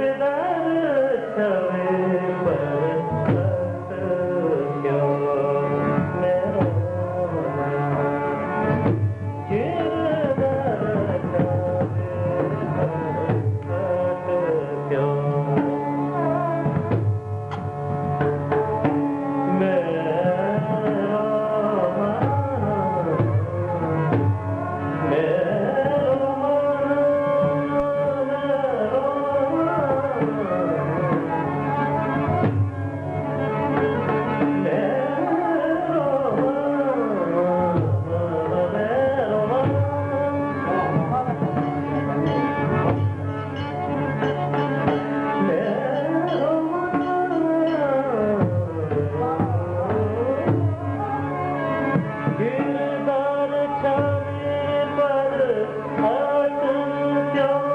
திருதாரு door.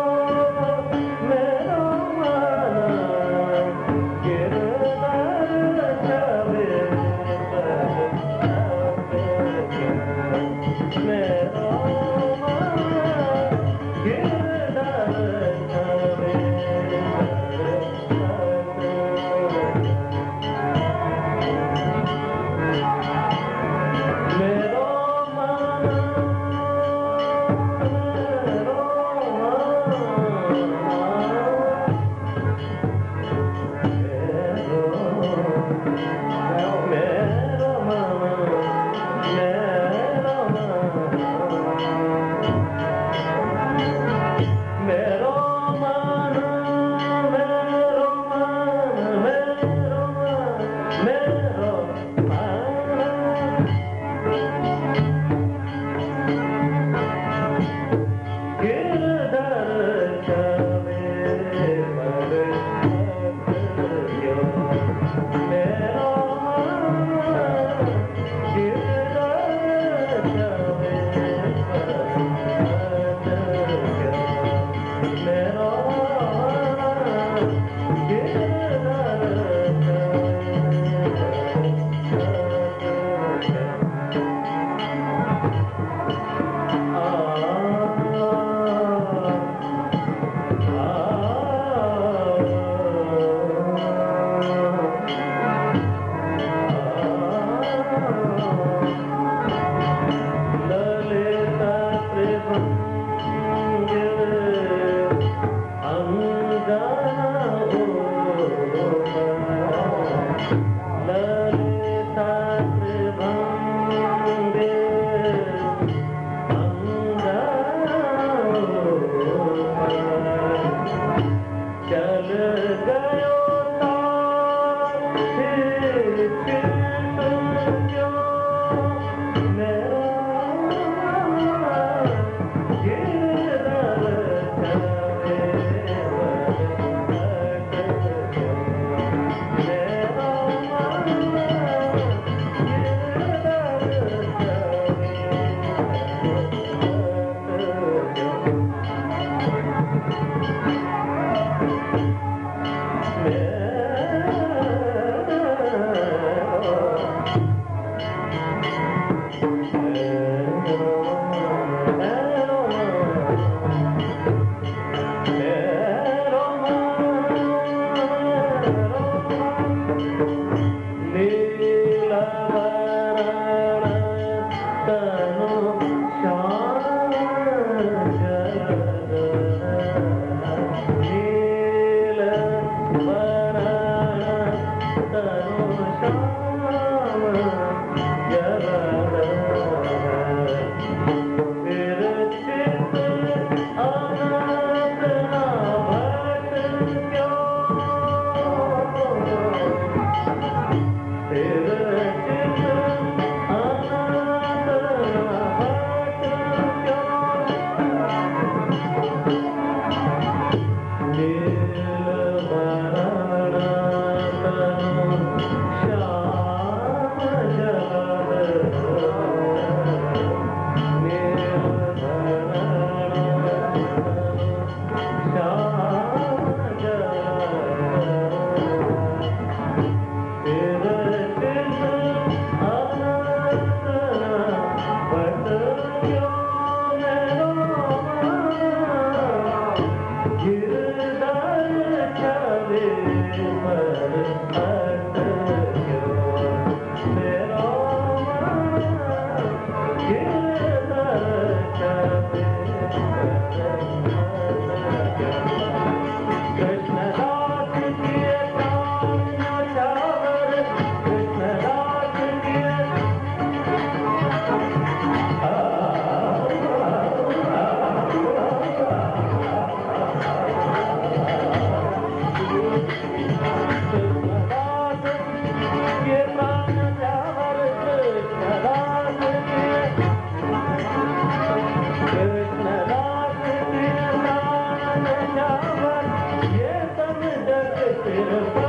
Deus.